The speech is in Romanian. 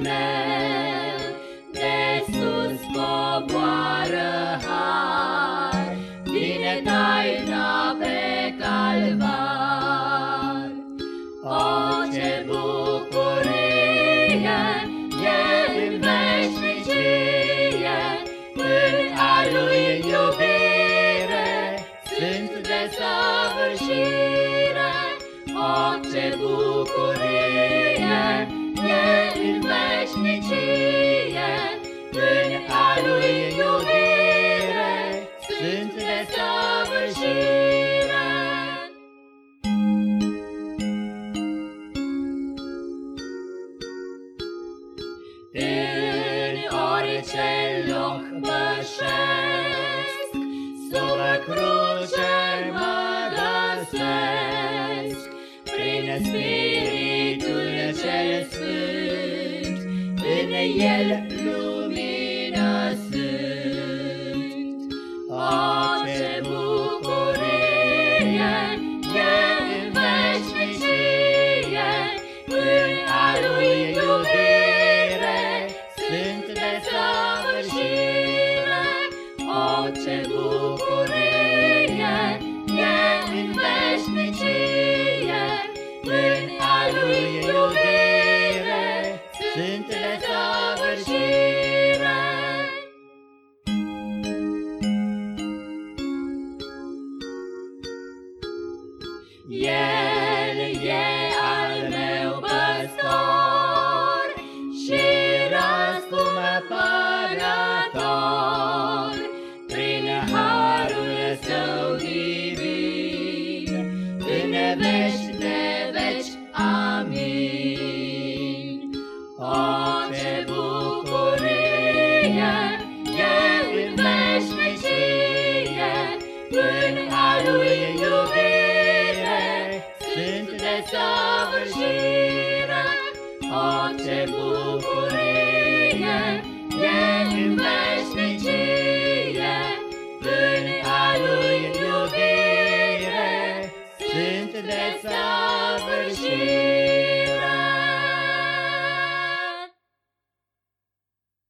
meu, de sus coboară har, vine taina pe calvar. O, ce bucurie e în veșnicie, în a lui iubire sunt de săvârșire. O, ce bucurie în veșnicie, în a lui iubire, sunt de săvârșire. În orice loc pășesc, sub cruce mă găsesc, prin Spiritul el lumină sunt. O, ce bucurie e în veșnicie, în a lui iubire sunt de săvârșire. O, ce bucurie răscumpărător, prin harul său divin, în veci de veci. Amin. O, ce bucurie e în veșnicie, în a lui iubire sunt de săvârșire. O, ce bucurie Christmas.